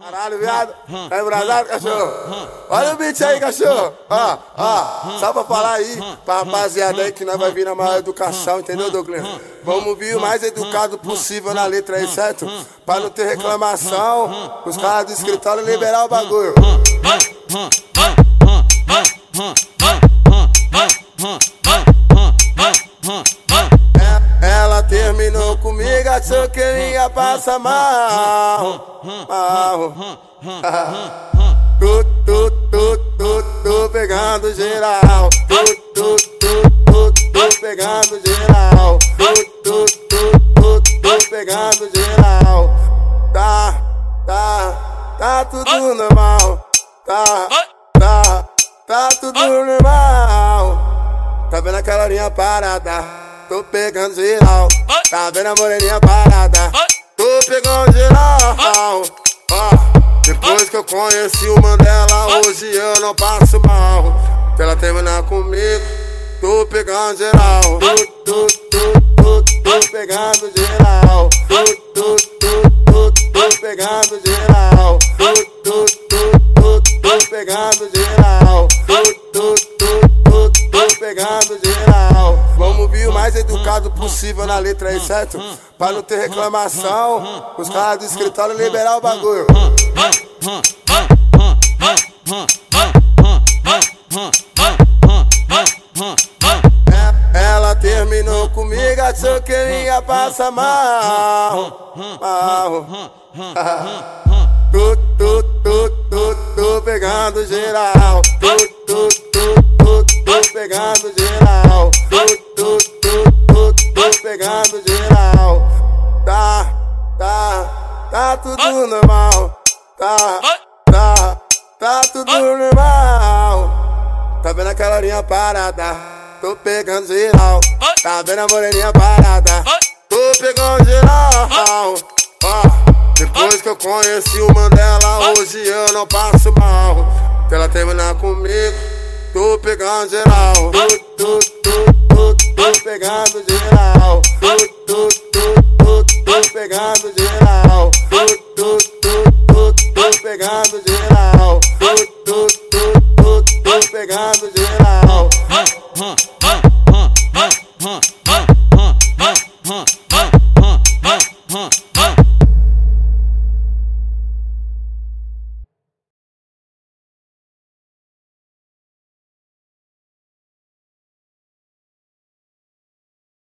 Caralho, viado. Tá embrasado, cachorro? Olha o beat aí, cachorro. Ó, ó. Só pra falar aí, pra rapaziada aí que nós vai vir na maior educação, entendeu, Douglas? Vamos vir o mais educado possível na letra aí, certo? Pra não ter reclamação, os caras do escritório liberar o bagulho. Achou que eu ia passar mal. mal. Tu, tu, tu, tu, tu pegando geral. Tu, tu, tu, tu, tu pegando geral. Tu, tu, tu, tu, tu pegando geral. Tá, tá, tá tudo normal. Tá, tá, tá tudo normal. Tá vendo aquela linha parada? Tô pegando geral. Tá vendo a moreninha parada? Tô pegando geral. Ó, depois que eu conheci o Mandela, hoje eu não passo mal. Se ela terminar comigo, tô pegando geral. Tô, tô, tô, tô, tô pegando geral. Mais educado possível na letra aí, certo? Pra não ter reclamação, os caras do escritório liberar o bagulho. Ela terminou comigo, achou que eu ia passar mal. mal. Tu, tu, tu, tu, tu pegando geral. Tu, tudo normal. Tá, tá, tá tudo normal. Tá vendo aquela linha parada? Tô pegando geral. Tá vendo a moreninha parada? Tô pegando geral. Ó, depois que eu conheci o Mandela, hoje eu não passo mal. Se ela terminar comigo, tô pegando geral.